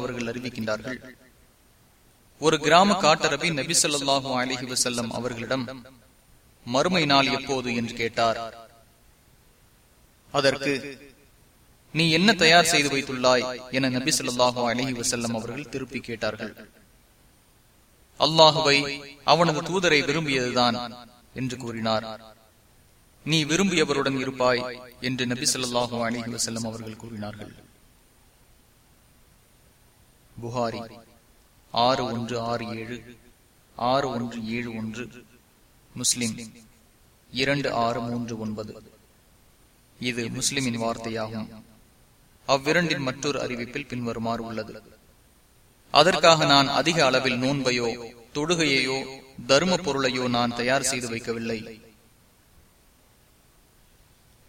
அவர்கள் அறிவிக்கின்றார்கள் ஒரு கிராம காட்டரபி நபி சொல்லாஹு அலஹி வசல்லம் அவர்களிடம் மறுமை நாள் எப்போது? என்று கேட்டார். அதற்கு நீ என்ன தயார் செய்து வைத்துள்ளாய்? என நபி சொல்லாஹு அலஹி வசல்லம் அவர்கள் திருப்பி கேட்டார்கள். அல்லாஹுவை அவனது தூதரை விரும்பியதுதான் என்று கூறினார். நீ விரும்பியவருடன் இருப்பாய் என்று நபி சொல்லாஹு அலிஹி வசல்லம் அவர்கள் கூறினார்கள். புகாரி ஆறு ஒன்று ஆறு ஏழு ஆறு ஒன்று ஏழு ஒன்று முஸ்லிம் இரண்டு ஆறு மூன்று ஒன்பது. இது முஸ்லிமின் வார்த்தையாகும். அவ்விரண்டின் மற்றொரு அறிவிப்பில் பின்வருமாறு உள்ளது. அதற்காக நான் அதிக அளவில் நோன்பையோ தொடுகையையோ தரும பொருளையோ நான் தயார் செய்து வைக்கவில்லை.